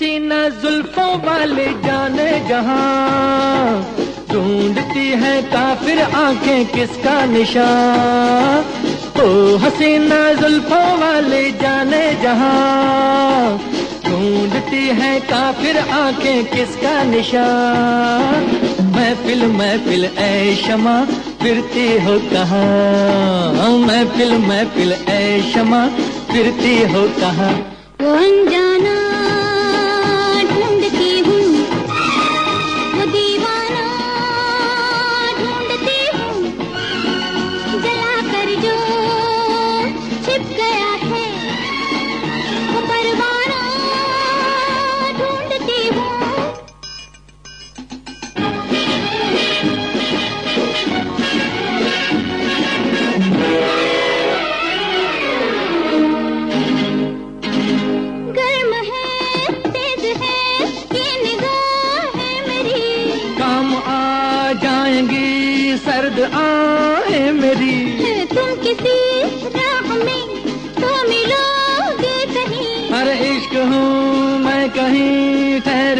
हसीना जुल्फों वाले जाने जहाँ। ढूंढती है काफिर आँखें किसका निशान? ओ हसीना जुल्फों वाले जाने जहाँ। ढूंढती है काफिर आँखें किसका निशान? महफिल महफिल, ऐ शमा, फिरती हो कहाँ? महफिल महफिल, ऐ शमा, फिरती हो कहाँ? सर्द आए मेरी। तुम किसी राह में तो मिलोगे कहीं। हर इश्क हूँ मैं कहीं ठहर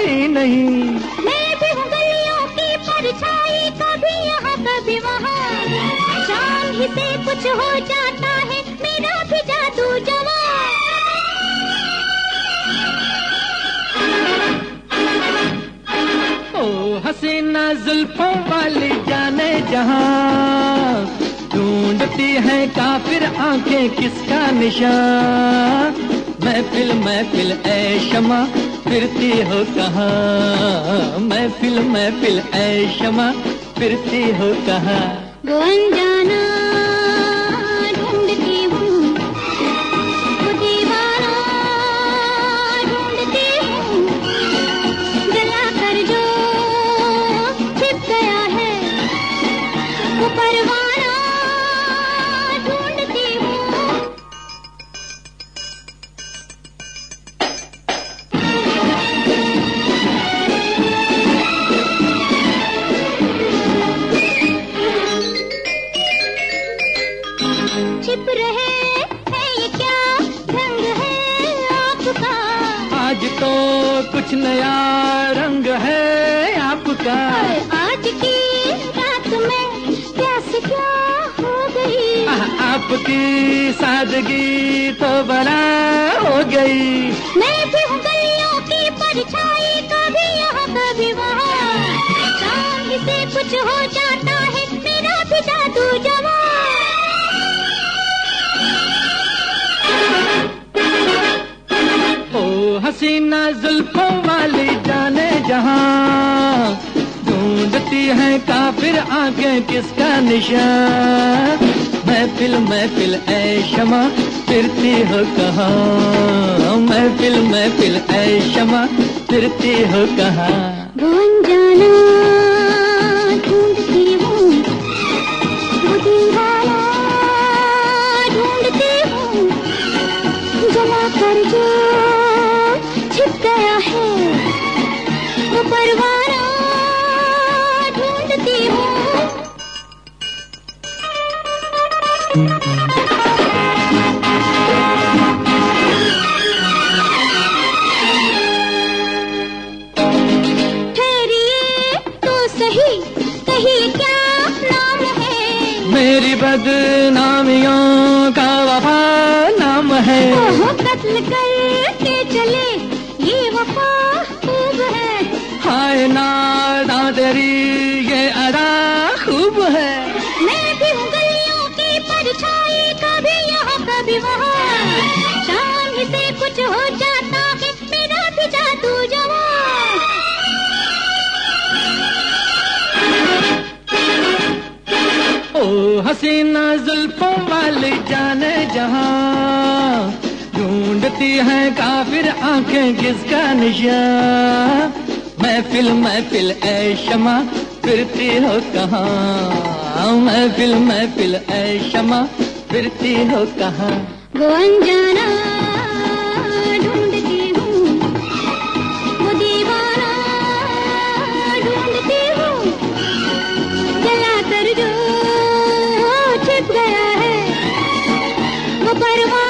ही नहीं। मैं भी हूँ गलियों की परछाई कभी यहाँ कभी वहाँ। शाम ही से कुछ हो जाता हसीना जुल्फों वाली जाने जहाँ। ढूंढती है काफिर आँखें किसका निशान? महफिल महफिल, ऐ शमा, फिरती हो कहा? महफिल महफिल, ऐ शमा, फिरती हो कहाँ? आज तो कुछ नया रंग है आपका। आज की आपकी सादगी तो बना हो गई। मैं भी हूँ गलियों की परछाई कभी यहाँ कभी वहाँ। से कुछ हो जाता है मेरा भी जादू ओ हसीना जुल्फों वाली जाने जहाँ। ढूंढती है काफिर आगे किसका निशान? महफिल महफिल, ऐ शमा, फिरती हो कहा? महफिल महफिल, ऐ शमा, फिरती हो कहा? भूल अनजाना बदनामियों का वफा नाम है। कत्ल करके चले ये वफा खूब है। हाय ना तेरी हसीना जुल्फों वाली जाने जहाँ ढूंढती है काफिर आँखें किसका निशा महफिल महफिल, ऐ शमा, फिरती हो कहाँ? महफिल महफिल, ऐ शमा, फिरती हो कहाँ? गो வருமா